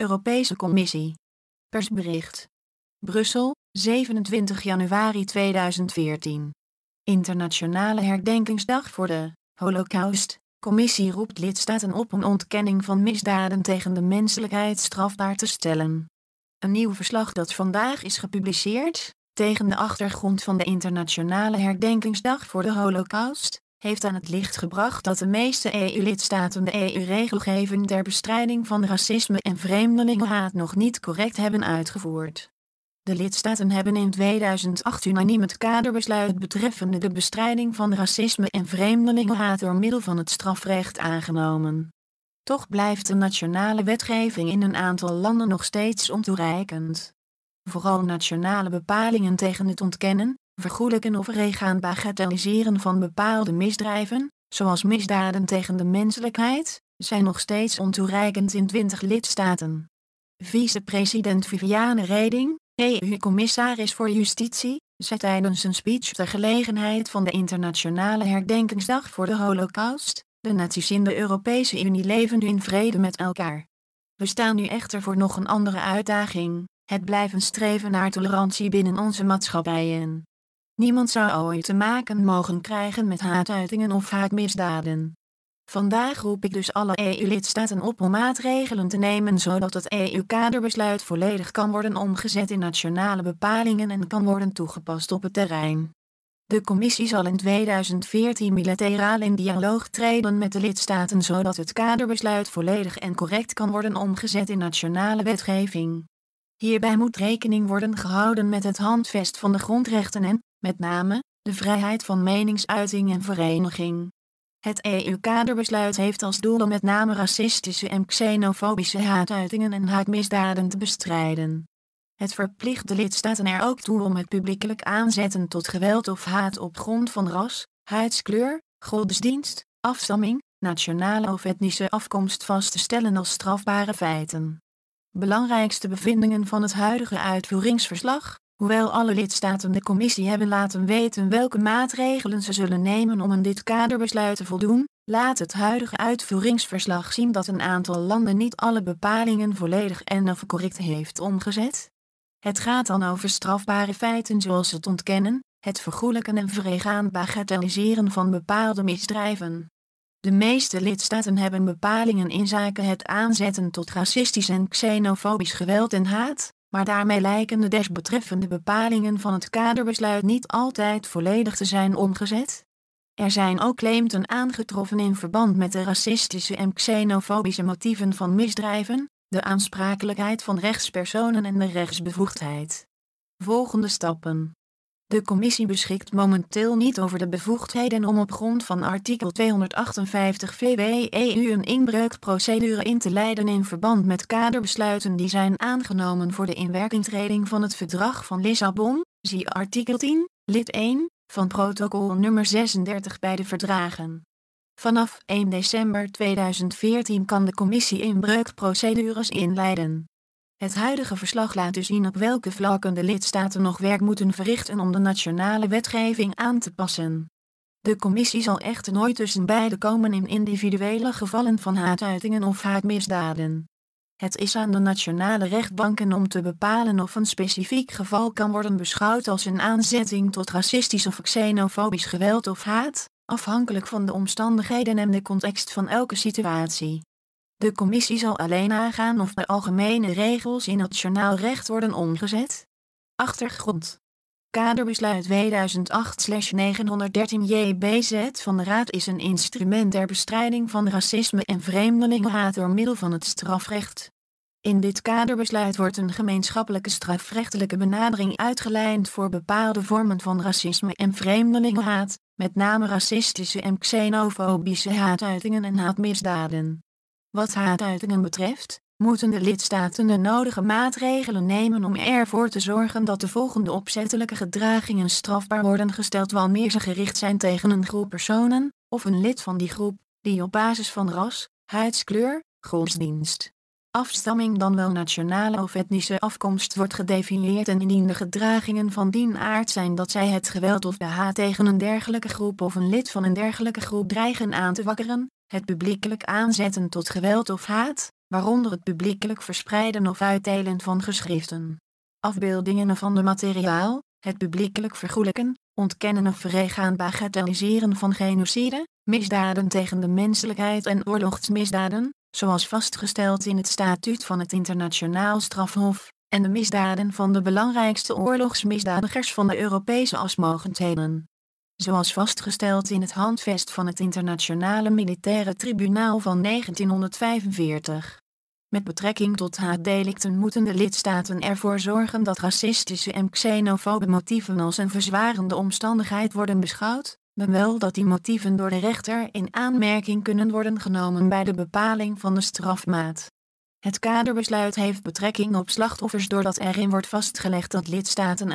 Europese Commissie. Persbericht. Brussel, 27 januari 2014. Internationale herdenkingsdag voor de Holocaust. Commissie roept lidstaten op om ontkenning van misdaden tegen de menselijkheid strafbaar te stellen. Een nieuw verslag dat vandaag is gepubliceerd, tegen de achtergrond van de Internationale Herdenkingsdag voor de Holocaust, heeft aan het licht gebracht dat de meeste EU-lidstaten de EU-regelgeving ter bestrijding van racisme en vreemdelingenhaat nog niet correct hebben uitgevoerd. De lidstaten hebben in 2008 unaniem het kaderbesluit betreffende de bestrijding van racisme en vreemdelingenhaat door middel van het strafrecht aangenomen. Toch blijft de nationale wetgeving in een aantal landen nog steeds ontoereikend. Vooral nationale bepalingen tegen het ontkennen, vergoelijken of regaan bagatelliseren van bepaalde misdrijven, zoals misdaden tegen de menselijkheid, zijn nog steeds ontoereikend in 20 lidstaten. Vice-president Viviane Reding, EU-commissaris voor Justitie, zei tijdens een speech ter gelegenheid van de Internationale Herdenkingsdag voor de Holocaust: De naties in de Europese Unie leven in vrede met elkaar. We staan nu echter voor nog een andere uitdaging: het blijven streven naar tolerantie binnen onze maatschappijen. Niemand zou ooit te maken mogen krijgen met haatuitingen of haatmisdaden. Vandaag roep ik dus alle EU-lidstaten op om maatregelen te nemen zodat het EU-kaderbesluit volledig kan worden omgezet in nationale bepalingen en kan worden toegepast op het terrein. De Commissie zal in 2014 bilateraal in dialoog treden met de lidstaten zodat het kaderbesluit volledig en correct kan worden omgezet in nationale wetgeving. Hierbij moet rekening worden gehouden met het handvest van de grondrechten en, met name, de vrijheid van meningsuiting en vereniging. Het EU-kaderbesluit heeft als doel om met name racistische en xenofobische haatuitingen en haatmisdaden te bestrijden. Het verplicht de lidstaten er ook toe om het publiekelijk aanzetten tot geweld of haat op grond van ras, huidskleur, godsdienst, afstamming, nationale of etnische afkomst vast te stellen als strafbare feiten. Belangrijkste bevindingen van het huidige uitvoeringsverslag Hoewel alle lidstaten de commissie hebben laten weten welke maatregelen ze zullen nemen om aan dit kaderbesluit te voldoen, laat het huidige uitvoeringsverslag zien dat een aantal landen niet alle bepalingen volledig en of correct heeft omgezet. Het gaat dan over strafbare feiten zoals het ontkennen, het vergoelijken en verregaan bagatelliseren van bepaalde misdrijven. De meeste lidstaten hebben bepalingen in zaken het aanzetten tot racistisch en xenofobisch geweld en haat, maar daarmee lijken de desbetreffende bepalingen van het kaderbesluit niet altijd volledig te zijn omgezet. Er zijn ook claimten aangetroffen in verband met de racistische en xenofobische motieven van misdrijven, de aansprakelijkheid van rechtspersonen en de rechtsbevoegdheid. Volgende stappen. De commissie beschikt momenteel niet over de bevoegdheden om op grond van artikel 258 VWEU een inbreukprocedure in te leiden in verband met kaderbesluiten die zijn aangenomen voor de inwerkingtreding van het Verdrag van Lissabon, zie artikel 10, lid 1, van protocol nummer 36 bij de verdragen. Vanaf 1 december 2014 kan de commissie inbreukprocedures inleiden. Het huidige verslag laat dus zien op welke vlakken de lidstaten nog werk moeten verrichten om de nationale wetgeving aan te passen. De commissie zal echter nooit tussen beide komen in individuele gevallen van haatuitingen of haatmisdaden. Het is aan de nationale rechtbanken om te bepalen of een specifiek geval kan worden beschouwd als een aanzetting tot racistisch of xenofobisch geweld of haat, afhankelijk van de omstandigheden en de context van elke situatie. De commissie zal alleen aangaan of de algemene regels in nationaal recht worden omgezet. Achtergrond. Kaderbesluit 2008-913 JBZ van de Raad is een instrument ter bestrijding van racisme en vreemdelingenhaat door middel van het strafrecht. In dit kaderbesluit wordt een gemeenschappelijke strafrechtelijke benadering uitgelijnd voor bepaalde vormen van racisme en vreemdelingenhaat, met name racistische en xenofobische haatuitingen en haatmisdaden. Wat haatuitingen betreft, moeten de lidstaten de nodige maatregelen nemen om ervoor te zorgen dat de volgende opzettelijke gedragingen strafbaar worden gesteld wanneer ze gericht zijn tegen een groep personen, of een lid van die groep, die op basis van ras, huidskleur, godsdienst, afstamming dan wel nationale of etnische afkomst wordt gedefinieerd en indien de gedragingen van dien aard zijn dat zij het geweld of de haat tegen een dergelijke groep of een lid van een dergelijke groep dreigen aan te wakkeren, het publiekelijk aanzetten tot geweld of haat, waaronder het publiekelijk verspreiden of uitdelen van geschriften, afbeeldingen van de materiaal, het publiekelijk vergoelijken, ontkennen of verregaan bagatelliseren van genocide, misdaden tegen de menselijkheid en oorlogsmisdaden, zoals vastgesteld in het statuut van het Internationaal Strafhof, en de misdaden van de belangrijkste oorlogsmisdadigers van de Europese asmogendheden. Zoals vastgesteld in het handvest van het Internationale Militaire Tribunaal van 1945. Met betrekking tot haatdelicten moeten de lidstaten ervoor zorgen dat racistische en xenofobe motieven als een verzwarende omstandigheid worden beschouwd, maar wel dat die motieven door de rechter in aanmerking kunnen worden genomen bij de bepaling van de strafmaat. Het kaderbesluit heeft betrekking op slachtoffers doordat erin wordt vastgelegd dat lidstaten